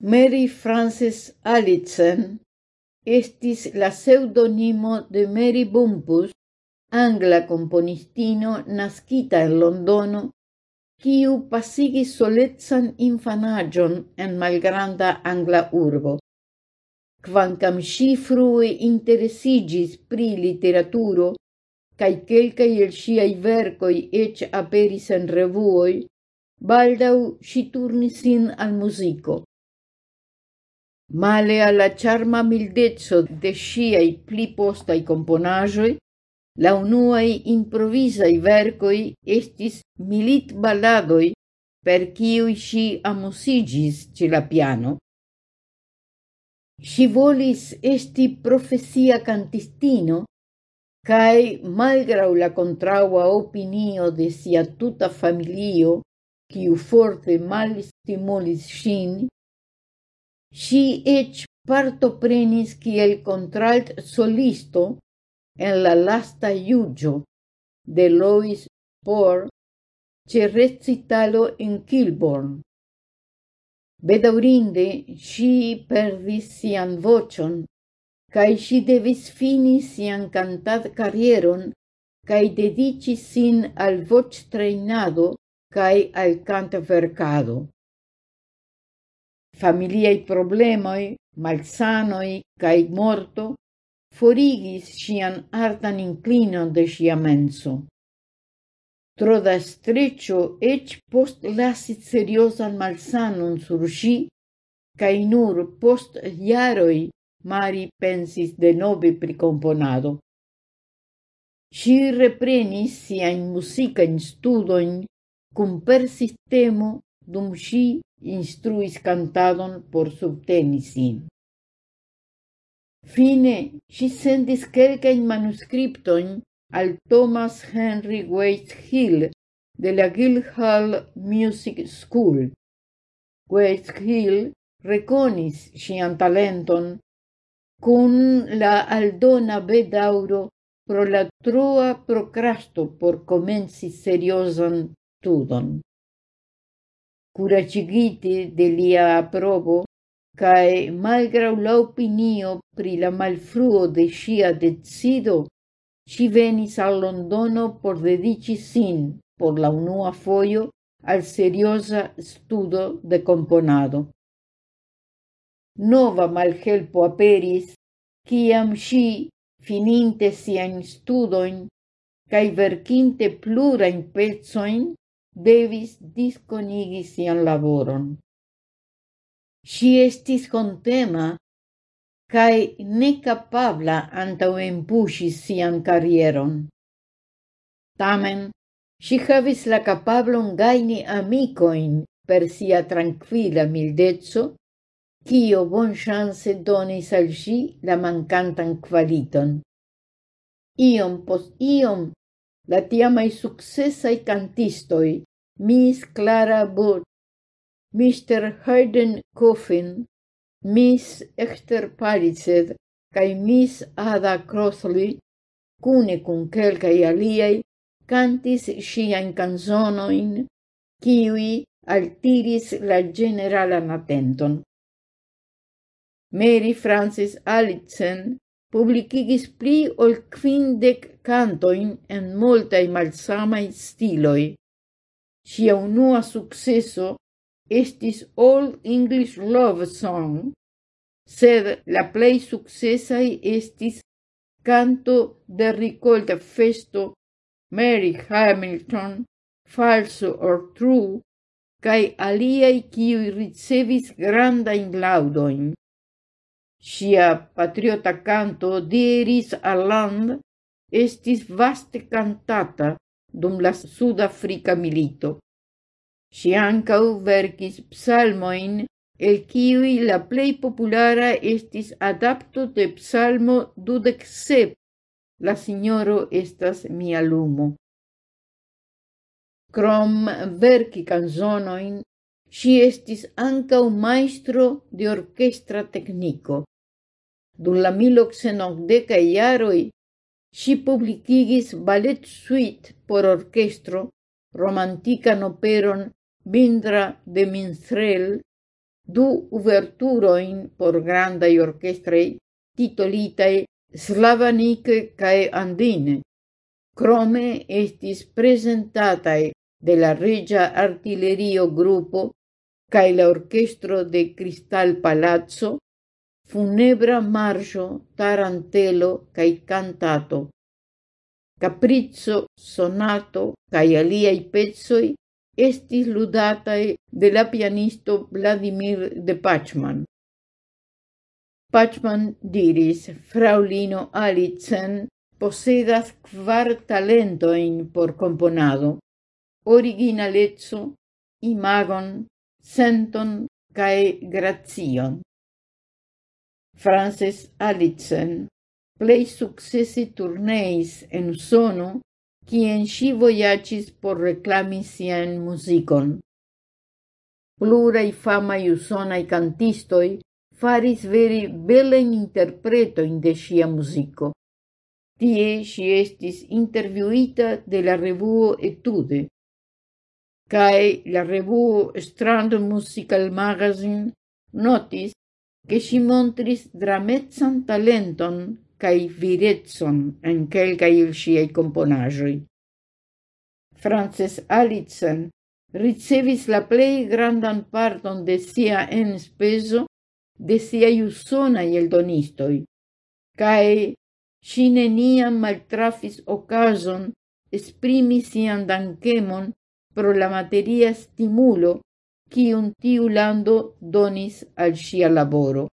Mary Frances Allison estis la pseudonimo de Mary Bumpus, angla componistino nascita en Londono, quiu pasigis soletsan infanagion en malgranda angla urbo. Quancam si frue interesigis pri literaturo, cae quelcae el siai vercoi ec aperis en revuoi, baldau si turnisin al musico. Male alla charma mildezzo de sciai pli postai componaĵoj, la unuaj improvisai vercoi estis milit balladoi per ciui ŝi amusigis ce la piano. Si volis esti profesia cantistino cae malgrau la contraua opinio de sia tuta familio, quiu forte mal stimulis sin Si ec parto prenis kiel contralt solisto en la lasta iugio de Lois Por ce recitalo en Kilborn. Bedaurinde si perdis sian vocion cae si devis fini sian cantat carrieron cae dedici sin al voc treinado cae al kantverkado familiai problemoi, malsanoi cae morto, forigis sian artan inclinon de sia menso. Tro da streccio ec post lasit seriosan malsanon sur si, cae nur post iaroi mari pensis de nove pricomponado. Si reprenis sian musica in studoin cum persistemo dum si instruis cantadon por subteni sin. Fine, si sendis quelcain manuscriptoin al Thomas Henry Waite Hill de la Guildhall Music School. Waite Hill reconis sian talenton la aldona bedauro pro la procrasto por comenci seriosan tudon curacigite de lia aprobo, cae malgrau la opinio pri la malfruo de sia decido, si venis al Londono por dedici sin, por la unua foio, al seriosa studo de componado. Nova malhelpo aperis, ciam si, fininte sian studoin, cae plura plurain pezzoin, devis disconigi sian laboron. Si estis contema cae necapabla antaŭempuŝi sian karieron. Tamen, si havis la capablon gaini amicoin per sia tranquila mildezzo, cio bon chance donis al si la mancantan qualiton. Iom pos iom, la tiamai successai cantistoi Miss Clara Booth, Mr. Hayden Coffin, Miss Esther Paricet cae Miss Ada Crossley, cune cun quelcae aliei, cantis sciain canzonoin, kiwi altiris la generalan attenton. Mary Frances Allison publicigis pli ol quindec cantoin en multae malsamai stiloi, Sia unua successo estis All English Love Song, sed la plei successai estis Canto de ricolta festo, Mary Hamilton, Falso or True, cae aliai kiui ricevis granda in laudoin. Sia patriota canto diris al land estis vaste cantata dum la Sudafrica milito. Si ancau verkis psalmoin, el kiuj la plei populara estis adapto de Psalmo dudec sep, La signoro estas mia lumo. Krom verki canzonoin, si estis ankaŭ maestro de orkestra tekniko. Dun la miloksenokdekaj iaroi, si publikigis ballet suite por orkestro, romantikan operon Bindra de Minstrel du uverturoin por grandai orchestrei titolitae Slavanique cae Andine. Crome estis presentatae de la Regia artillerio Gruppo cae la orchestro de Cristal Palazzo funebra marcio, tarantelo cae cantato. Capriccio, sonato cae aliai pezzoi estis ludatae de la pianisto Vladimir de Pachman. Pachman diris, fraulino Alicen posedas kvar talentoin por componado, originalezzo, imagon, senton cae grazion. Frances Alicen plei successi turneis en sono quien si voyacis por reclami sian musicon. Plurai famai usonai cantistoi faris veri belen interpreto in de sia musico. Tie si estis interviuita de la revuo Etude, cae la revuo Strand Musical Magazine notis che si montris drametsan talenton cae virezzon en quelcae il siei componajoi. Frances Alitzen ricevis la plei grandan parton de sia en speso de siai usonai eldonistoi, cae si neniam maltrafis ocason esprimi sian dankemon pro la materia stimulo cium tiu lando donis al sia laboro.